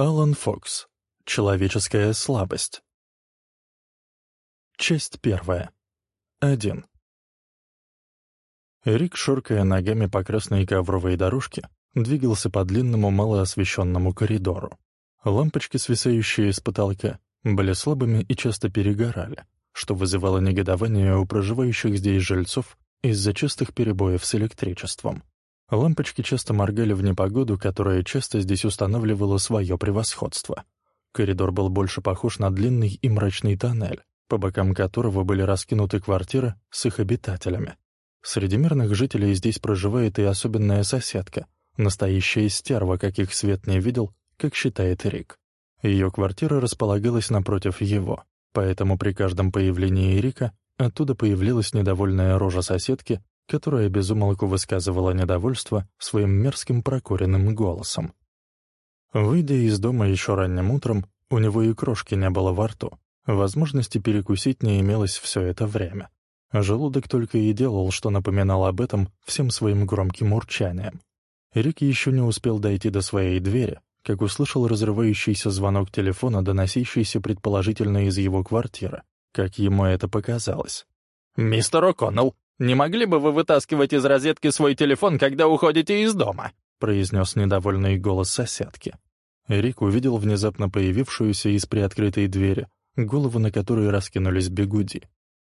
Алан Фокс. Человеческая слабость. Часть первая. Один. Рик, шуркая ногами по красной ковровой дорожке, двигался по длинному малоосвещенному коридору. Лампочки, свисающие с потолка, были слабыми и часто перегорали, что вызывало негодование у проживающих здесь жильцов из-за частых перебоев с электричеством. Лампочки часто моргали в непогоду, которая часто здесь устанавливала свое превосходство. Коридор был больше похож на длинный и мрачный тоннель, по бокам которого были раскинуты квартиры с их обитателями. Среди мирных жителей здесь проживает и особенная соседка, настоящая стерва, каких свет не видел, как считает Рик. Ее квартира располагалась напротив его, поэтому при каждом появлении Рика оттуда появилась недовольная рожа соседки которая безумолку высказывала недовольство своим мерзким прокуренным голосом. Выйдя из дома еще ранним утром, у него и крошки не было во рту. Возможности перекусить не имелось все это время. Желудок только и делал, что напоминал об этом всем своим громким урчанием. Рик еще не успел дойти до своей двери, как услышал разрывающийся звонок телефона, доносящийся предположительно из его квартиры, как ему это показалось. «Мистер О'Коннелл, «Не могли бы вы вытаскивать из розетки свой телефон, когда уходите из дома?» — произнес недовольный голос соседки. Рик увидел внезапно появившуюся из приоткрытой двери, голову на которой раскинулись бегуди.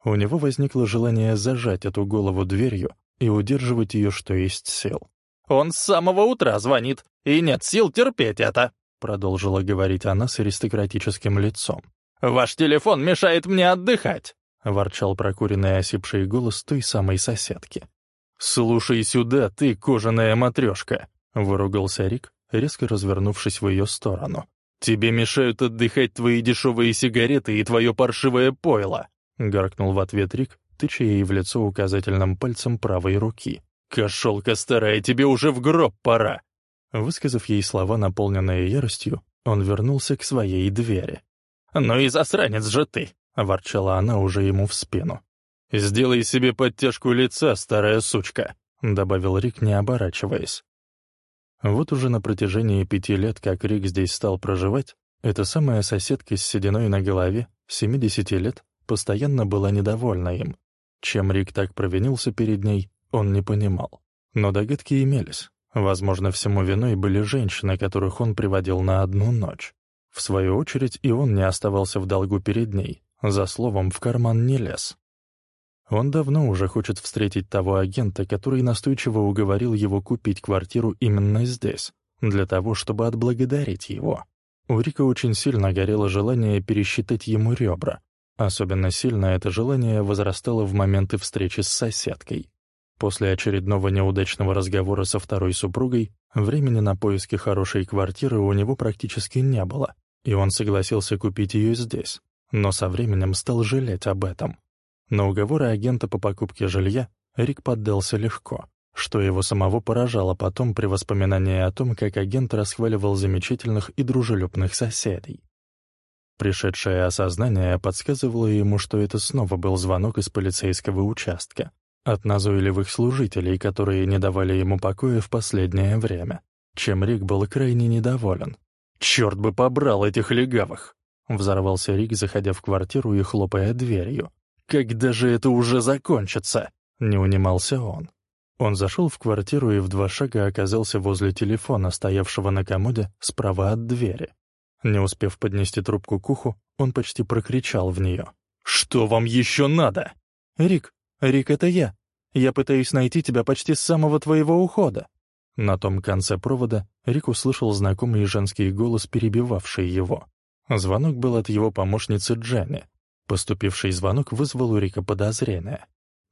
У него возникло желание зажать эту голову дверью и удерживать ее, что есть сил. «Он с самого утра звонит, и нет сил терпеть это», — продолжила говорить она с аристократическим лицом. «Ваш телефон мешает мне отдыхать». — ворчал прокуренный осипший голос той самой соседки. «Слушай сюда, ты кожаная матрешка!» — выругался Рик, резко развернувшись в ее сторону. «Тебе мешают отдыхать твои дешевые сигареты и твое паршивое пойло!» — гаркнул в ответ Рик, тыча ей в лицо указательным пальцем правой руки. «Кошелка старая, тебе уже в гроб пора!» Высказав ей слова, наполненные яростью, он вернулся к своей двери. «Ну и засранец же ты!» — ворчала она уже ему в спину. «Сделай себе подтяжку лица, старая сучка», — добавил Рик, не оборачиваясь. Вот уже на протяжении пяти лет, как Рик здесь стал проживать, эта самая соседка с сединой на голове, 70 лет, постоянно была недовольна им. Чем Рик так провинился перед ней, он не понимал. Но догадки имелись. Возможно, всему виной были женщины, которых он приводил на одну ночь. В свою очередь, и он не оставался в долгу перед ней, за словом в карман не лез. Он давно уже хочет встретить того агента, который настойчиво уговорил его купить квартиру именно здесь, для того, чтобы отблагодарить его. У Рика очень сильно горело желание пересчитать ему ребра. Особенно сильно это желание возрастало в моменты встречи с соседкой. После очередного неудачного разговора со второй супругой времени на поиски хорошей квартиры у него практически не было, и он согласился купить ее здесь, но со временем стал жалеть об этом. На уговоры агента по покупке жилья Рик поддался легко, что его самого поражало потом при воспоминании о том, как агент расхваливал замечательных и дружелюбных соседей. Пришедшее осознание подсказывало ему, что это снова был звонок из полицейского участка от назойливых служителей, которые не давали ему покоя в последнее время, чем Рик был крайне недоволен. «Черт бы побрал этих легавых!» Взорвался Рик, заходя в квартиру и хлопая дверью. «Когда же это уже закончится?» Не унимался он. Он зашел в квартиру и в два шага оказался возле телефона, стоявшего на комоде справа от двери. Не успев поднести трубку к уху, он почти прокричал в нее. «Что вам еще надо?» «Рик, Рик, это я. Я пытаюсь найти тебя почти с самого твоего ухода». На том конце провода Рик услышал знакомый женский голос, перебивавший его. Звонок был от его помощницы Дженни. Поступивший звонок вызвал у Рика подозрение.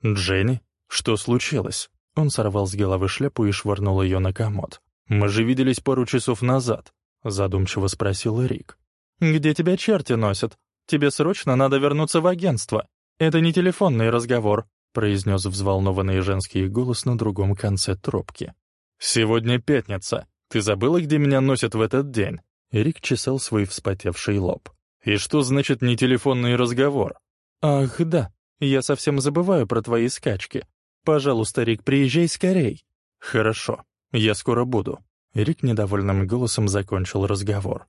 «Дженни? Что случилось?» Он сорвал с головы шляпу и швырнул ее на комод. «Мы же виделись пару часов назад», — задумчиво спросил Рик. «Где тебя черти носят? Тебе срочно надо вернуться в агентство. Это не телефонный разговор», — произнес взволнованный женский голос на другом конце трубки. «Сегодня пятница. Ты забыла, где меня носят в этот день?» Рик чесал свой вспотевший лоб. «И что значит не телефонный разговор?» «Ах, да, я совсем забываю про твои скачки. Пожалуйста, Рик, приезжай скорей». «Хорошо, я скоро буду». Рик недовольным голосом закончил разговор.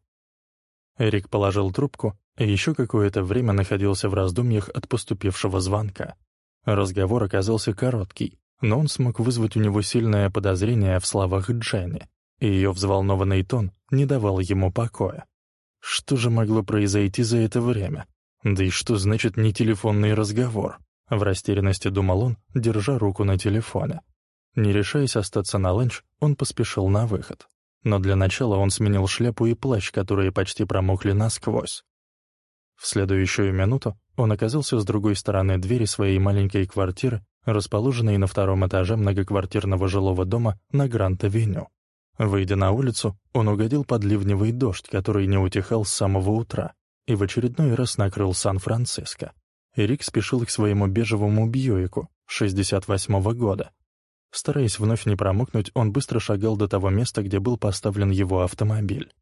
Рик положил трубку и еще какое-то время находился в раздумьях от поступившего звонка. Разговор оказался короткий, но он смог вызвать у него сильное подозрение в словах Дженни, ее взволнованный тон не давал ему покоя. Что же могло произойти за это время? Да и что значит не телефонный разговор? В растерянности думал он, держа руку на телефоне. Не решаясь остаться на ланч, он поспешил на выход. Но для начала он сменил шляпу и плащ, которые почти промокли насквозь. В следующую минуту он оказался с другой стороны двери своей маленькой квартиры, расположенной на втором этаже многоквартирного жилого дома на Грант-авеню. Выйдя на улицу, он угодил под ливневый дождь, который не утихал с самого утра, и в очередной раз накрыл Сан-Франциско. Рик спешил к своему бежевому Бьюику 68-го года. Стараясь вновь не промокнуть, он быстро шагал до того места, где был поставлен его автомобиль.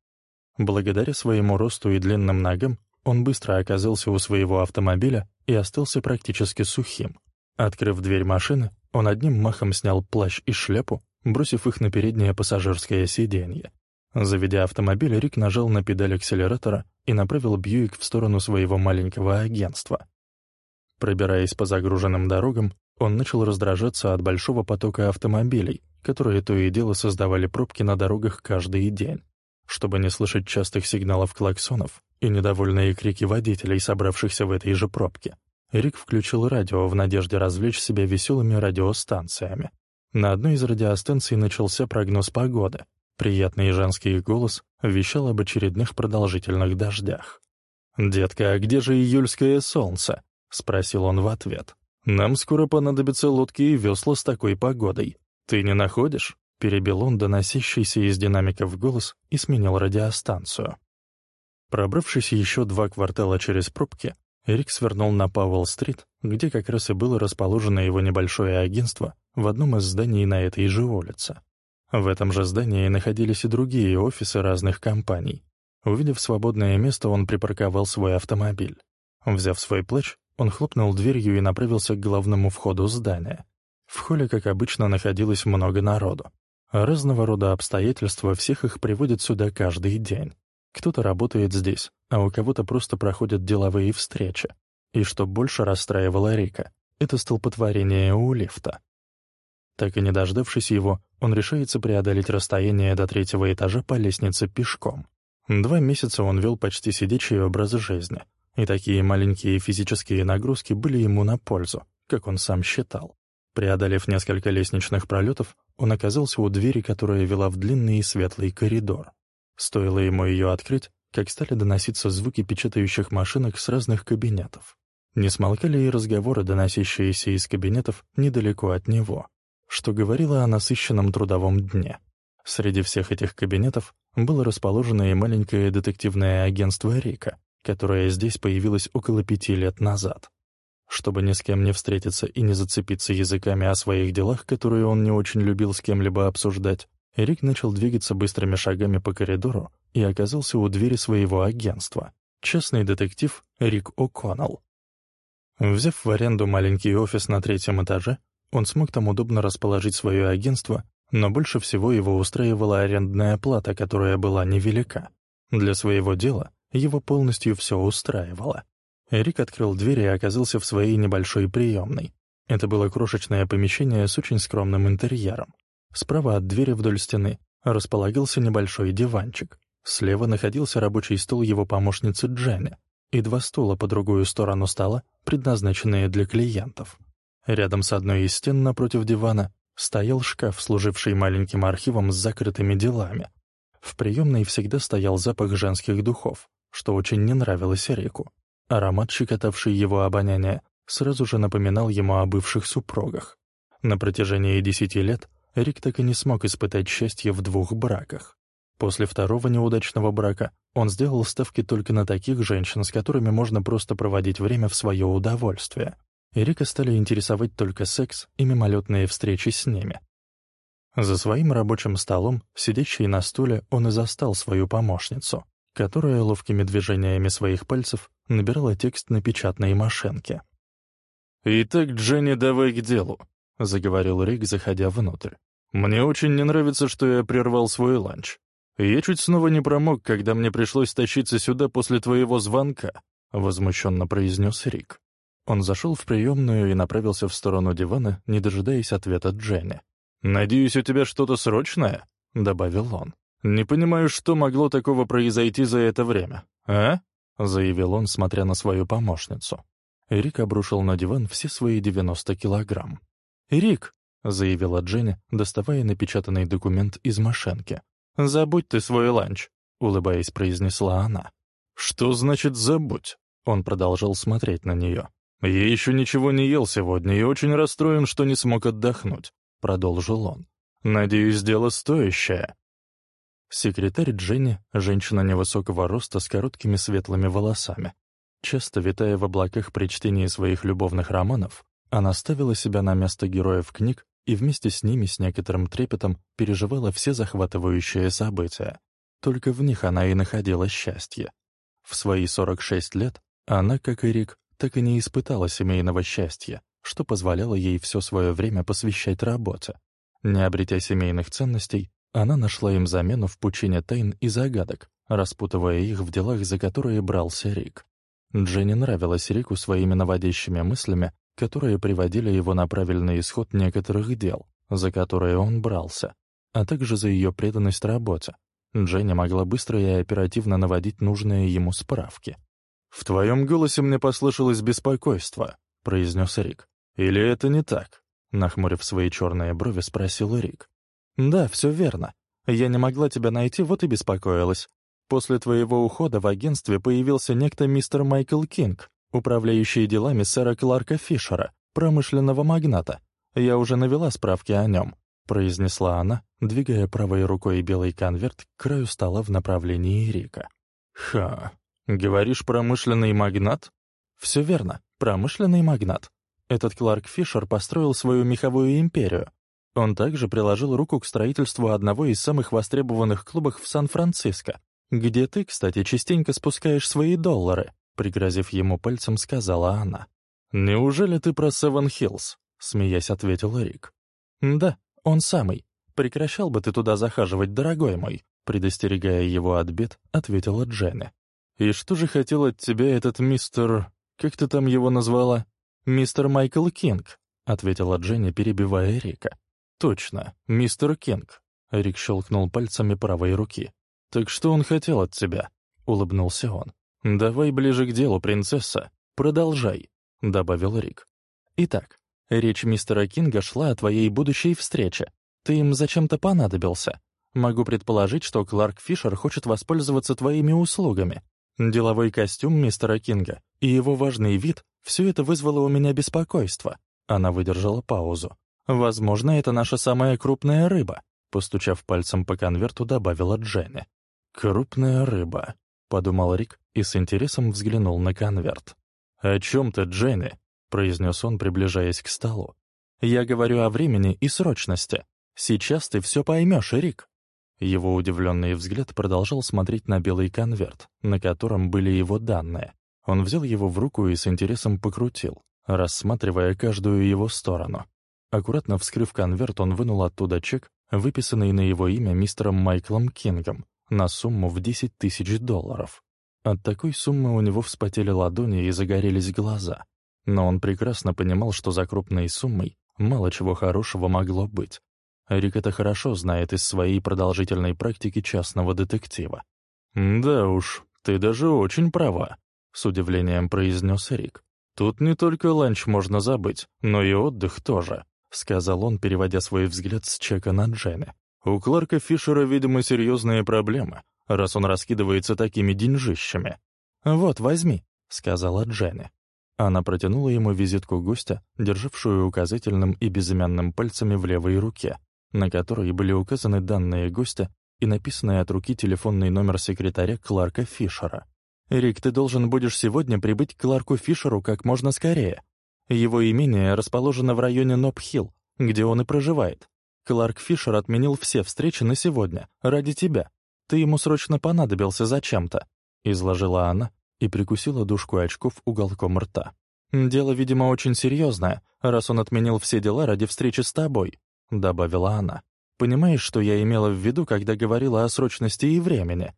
Благодаря своему росту и длинным ногам, он быстро оказался у своего автомобиля и остался практически сухим. Открыв дверь машины, он одним махом снял плащ и шляпу, бросив их на переднее пассажирское сиденье. Заведя автомобиль, Рик нажал на педаль акселератора и направил Бьюик в сторону своего маленького агентства. Пробираясь по загруженным дорогам, он начал раздражаться от большого потока автомобилей, которые то и дело создавали пробки на дорогах каждый день. Чтобы не слышать частых сигналов клаксонов и недовольные крики водителей, собравшихся в этой же пробке, Рик включил радио в надежде развлечь себя веселыми радиостанциями. На одной из радиостанций начался прогноз погоды. Приятный женский голос вещал об очередных продолжительных дождях. «Детка, а где же июльское солнце?» — спросил он в ответ. «Нам скоро понадобятся лодки и весла с такой погодой. Ты не находишь?» — перебил он доносящийся из динамиков голос и сменил радиостанцию. Пробравшись еще два квартала через пробки, Эрик свернул на Пауэлл-стрит, где как раз и было расположено его небольшое агентство в одном из зданий на этой же улице. В этом же здании находились и другие офисы разных компаний. Увидев свободное место, он припарковал свой автомобиль. Взяв свой плащ, он хлопнул дверью и направился к главному входу здания. В холле, как обычно, находилось много народу. Разного рода обстоятельства всех их приводят сюда каждый день. Кто-то работает здесь, а у кого-то просто проходят деловые встречи. И что больше расстраивало Рика, это столпотворение у лифта. Так и не дождавшись его, он решается преодолеть расстояние до третьего этажа по лестнице пешком. Два месяца он вел почти сидячий образ жизни, и такие маленькие физические нагрузки были ему на пользу, как он сам считал. Преодолев несколько лестничных пролетов, он оказался у двери, которая вела в длинный и светлый коридор. Стоило ему ее открыть, как стали доноситься звуки печатающих машинок с разных кабинетов. Не смолкали и разговоры, доносящиеся из кабинетов недалеко от него, что говорило о насыщенном трудовом дне. Среди всех этих кабинетов было расположено и маленькое детективное агентство Рика, которое здесь появилось около пяти лет назад. Чтобы ни с кем не встретиться и не зацепиться языками о своих делах, которые он не очень любил с кем-либо обсуждать, Рик начал двигаться быстрыми шагами по коридору и оказался у двери своего агентства. Частный детектив Рик О'Коннелл. Взяв в аренду маленький офис на третьем этаже, он смог там удобно расположить свое агентство, но больше всего его устраивала арендная плата, которая была невелика. Для своего дела его полностью все устраивало. Рик открыл дверь и оказался в своей небольшой приемной. Это было крошечное помещение с очень скромным интерьером. Справа от двери вдоль стены располагался небольшой диванчик. Слева находился рабочий стол его помощницы Дженни и два стула по другую сторону стола, предназначенные для клиентов. Рядом с одной из стен напротив дивана стоял шкаф, служивший маленьким архивом с закрытыми делами. В приемной всегда стоял запах женских духов, что очень не нравилось Рику. Аромат, щекотавший его обоняние, сразу же напоминал ему о бывших супругах. На протяжении десяти лет Рик так и не смог испытать счастье в двух браках. После второго неудачного брака он сделал ставки только на таких женщин, с которыми можно просто проводить время в свое удовольствие. И Рика стали интересовать только секс и мимолетные встречи с ними. За своим рабочим столом, сидящий на стуле, он и застал свою помощницу, которая ловкими движениями своих пальцев набирала текст на печатной машинке. «Итак, Дженни, давай к делу», — заговорил Рик, заходя внутрь. «Мне очень не нравится, что я прервал свой ланч. Я чуть снова не промок, когда мне пришлось тащиться сюда после твоего звонка», — возмущенно произнес Рик. Он зашел в приемную и направился в сторону дивана, не дожидаясь ответа Дженни. «Надеюсь, у тебя что-то срочное?» — добавил он. «Не понимаю, что могло такого произойти за это время, а?» — заявил он, смотря на свою помощницу. Рик обрушил на диван все свои 90 килограмм. «Рик!» — заявила Дженни, доставая напечатанный документ из машинки. «Забудь ты свой ланч», — улыбаясь, произнесла она. «Что значит «забудь»?» Он продолжал смотреть на нее. «Я еще ничего не ел сегодня и очень расстроен, что не смог отдохнуть», — продолжил он. «Надеюсь, дело стоящее». Секретарь Дженни — женщина невысокого роста с короткими светлыми волосами. Часто витая в облаках при чтении своих любовных романов, она ставила себя на место героев книг и вместе с ними с некоторым трепетом переживала все захватывающие события. Только в них она и находила счастье. В свои 46 лет она, как и Рик, так и не испытала семейного счастья, что позволяло ей все свое время посвящать работе. Не обретя семейных ценностей, она нашла им замену в пучине тайн и загадок, распутывая их в делах, за которые брался Рик. Дженни нравилась Рику своими наводящими мыслями которые приводили его на правильный исход некоторых дел, за которые он брался, а также за ее преданность работе. Дженни могла быстро и оперативно наводить нужные ему справки. «В твоем голосе мне послышалось беспокойство», — произнес Рик. «Или это не так?» — нахмурив свои черные брови, спросил Рик. «Да, все верно. Я не могла тебя найти, вот и беспокоилась. После твоего ухода в агентстве появился некто мистер Майкл Кинг, управляющий делами сэра Кларка Фишера, промышленного магната. Я уже навела справки о нем», — произнесла она, двигая правой рукой белый конверт к краю стола в направлении Рика. «Ха, говоришь, промышленный магнат?» «Все верно, промышленный магнат. Этот Кларк Фишер построил свою меховую империю. Он также приложил руку к строительству одного из самых востребованных клубов в Сан-Франциско, где ты, кстати, частенько спускаешь свои доллары. Пригрозив ему пальцем, сказала она. «Неужели ты про Севен Хиллз?» — смеясь ответил Рик. «Да, он самый. Прекращал бы ты туда захаживать, дорогой мой», предостерегая его от бед, ответила Дженни. «И что же хотел от тебя этот мистер... Как ты там его назвала?» «Мистер Майкл Кинг», — ответила Дженни, перебивая Рика. «Точно, мистер Кинг», — Рик щелкнул пальцами правой руки. «Так что он хотел от тебя?» — улыбнулся он. «Давай ближе к делу, принцесса. Продолжай», — добавил Рик. «Итак, речь мистера Кинга шла о твоей будущей встрече. Ты им зачем-то понадобился. Могу предположить, что Кларк Фишер хочет воспользоваться твоими услугами. Деловой костюм мистера Кинга и его важный вид — все это вызвало у меня беспокойство». Она выдержала паузу. «Возможно, это наша самая крупная рыба», — постучав пальцем по конверту, добавила Дженни. «Крупная рыба», — подумал Рик и с интересом взглянул на конверт. «О чем ты, Дженни?» — произнес он, приближаясь к столу. «Я говорю о времени и срочности. Сейчас ты все поймешь, Рик». Его удивленный взгляд продолжал смотреть на белый конверт, на котором были его данные. Он взял его в руку и с интересом покрутил, рассматривая каждую его сторону. Аккуратно вскрыв конверт, он вынул оттуда чек, выписанный на его имя мистером Майклом Кингом, на сумму в 10 тысяч долларов. От такой суммы у него вспотели ладони и загорелись глаза. Но он прекрасно понимал, что за крупной суммой мало чего хорошего могло быть. Рик это хорошо знает из своей продолжительной практики частного детектива. «Да уж, ты даже очень права», — с удивлением произнес Рик. «Тут не только ланч можно забыть, но и отдых тоже», — сказал он, переводя свой взгляд с чека на Дженни. У Кларка Фишера, видимо, серьезные проблемы, раз он раскидывается такими деньжищами. «Вот, возьми», — сказала Дженни. Она протянула ему визитку гостя, державшую указательным и безымянным пальцами в левой руке, на которой были указаны данные гостя и написанный от руки телефонный номер секретаря Кларка Фишера. «Рик, ты должен будешь сегодня прибыть к Кларку Фишеру как можно скорее. Его имение расположено в районе Ноб-Хилл, где он и проживает. Кларк Фишер отменил все встречи на сегодня, ради тебя. Ты ему срочно понадобился зачем-то», — изложила она и прикусила дужку очков уголком рта. «Дело, видимо, очень серьезное, раз он отменил все дела ради встречи с тобой», — добавила она. Понимаешь, что я имела в виду, когда говорила о срочности и времени?»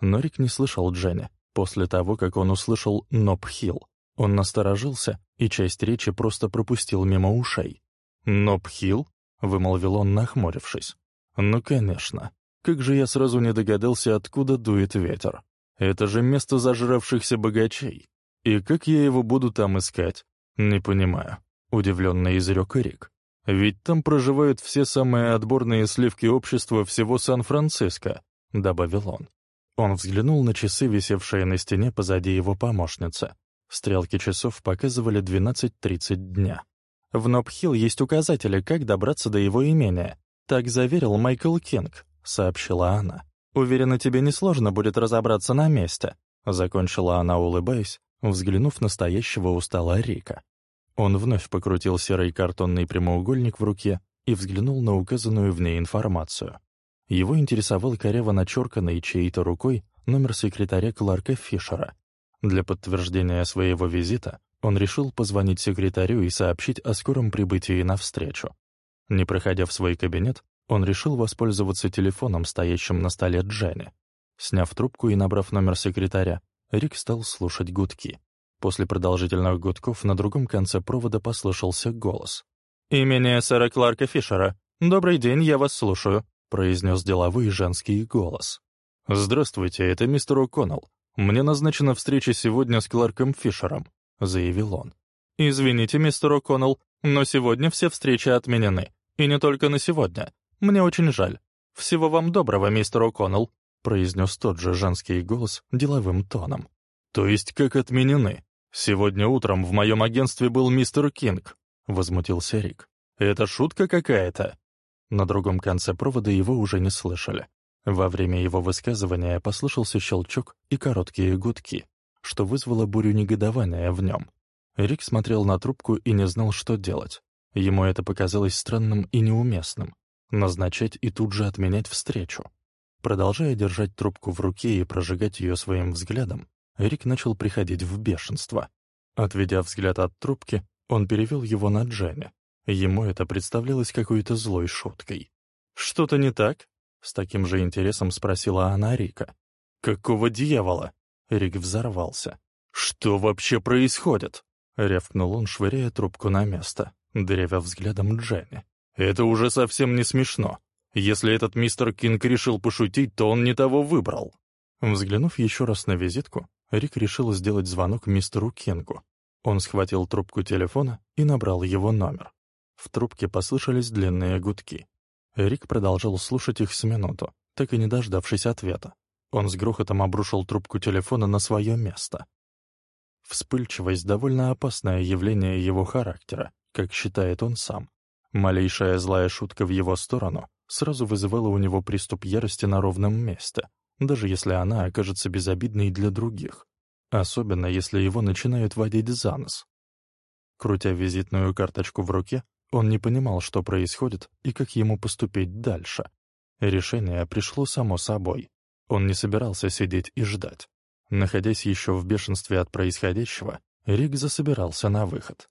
Но Рик не слышал Дженни. После того, как он услышал «Нопхилл», он насторожился и часть речи просто пропустил мимо ушей. «Нопхилл?» — вымолвил он, нахмурившись. «Ну, конечно. Как же я сразу не догадался, откуда дует ветер. Это же место зажравшихся богачей. И как я его буду там искать? Не понимаю», — удивленно изрек Рик. «Ведь там проживают все самые отборные сливки общества всего Сан-Франциско», — добавил он. Он взглянул на часы, висевшие на стене позади его помощницы. Стрелки часов показывали 12.30 дня. В Нобхилл есть указатели, как добраться до его имения. Так заверил Майкл Кинг, сообщила она. Уверена, тебе несложно будет разобраться на месте. Закончила она, улыбаясь, взглянув на стоящего у стола Рика. Он вновь покрутил серый картонный прямоугольник в руке и взглянул на указанную в ней информацию. Его интересовал коряво начерканный чьей-то рукой номер секретаря Кларка Фишера. Для подтверждения своего визита он решил позвонить секретарю и сообщить о скором прибытии на встречу. Не проходя в свой кабинет, он решил воспользоваться телефоном, стоящим на столе Дженни. Сняв трубку и набрав номер секретаря, Рик стал слушать гудки. После продолжительных гудков на другом конце провода послышался голос. «Имени сэра Кларка Фишера. Добрый день, я вас слушаю», — произнес деловой женский голос. «Здравствуйте, это мистер О'Коннелл. Мне назначена встреча сегодня с Кларком Фишером», — заявил он. «Извините, мистер О'Коннелл, но сегодня все встречи отменены. И не только на сегодня. Мне очень жаль. Всего вам доброго, мистер О'Коннелл», — произнес тот же женский голос деловым тоном. «То есть как отменены? Сегодня утром в моем агентстве был мистер Кинг», — возмутился Рик. «Это шутка какая-то?» На другом конце провода его уже не слышали. Во время его высказывания послышался щелчок и короткие гудки, что вызвало бурю негодования в нем. Рик смотрел на трубку и не знал, что делать. Ему это показалось странным и неуместным — назначать и тут же отменять встречу. Продолжая держать трубку в руке и прожигать ее своим взглядом, Рик начал приходить в бешенство. Отведя взгляд от трубки, он перевел его на Дженни. Ему это представлялось какой-то злой шуткой. «Что-то не так?» С таким же интересом спросила она Рика. «Какого дьявола?» Рик взорвался. «Что вообще происходит?» Рявкнул он, швыряя трубку на место, древя взглядом Дженни. «Это уже совсем не смешно. Если этот мистер Кинг решил пошутить, то он не того выбрал». Взглянув еще раз на визитку, Рик решил сделать звонок мистеру Кингу. Он схватил трубку телефона и набрал его номер. В трубке послышались длинные гудки. Рик продолжал слушать их с минуту, так и не дождавшись ответа. Он с грохотом обрушил трубку телефона на свое место. Вспыльчивость — довольно опасное явление его характера, как считает он сам. Малейшая злая шутка в его сторону сразу вызывала у него приступ ярости на ровном месте, даже если она окажется безобидной для других, особенно если его начинают водить за нос. Крутя визитную карточку в руке, он не понимал, что происходит и как ему поступить дальше. Решение пришло само собой. Он не собирался сидеть и ждать. Находясь еще в бешенстве от происходящего, Рик засобирался на выход.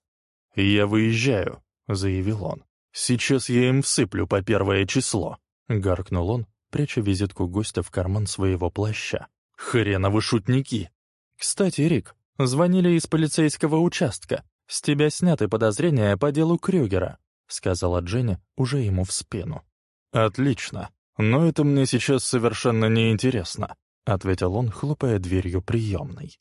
«Я выезжаю», — заявил он. «Сейчас я им всыплю по первое число», — гаркнул он, пряча визитку гостя в карман своего плаща. «Хреновы шутники!» «Кстати, Рик, звонили из полицейского участка. «С тебя сняты подозрения по делу Крюгера», — сказала Дженни уже ему в спину. «Отлично. Но это мне сейчас совершенно неинтересно», — ответил он, хлопая дверью приемной.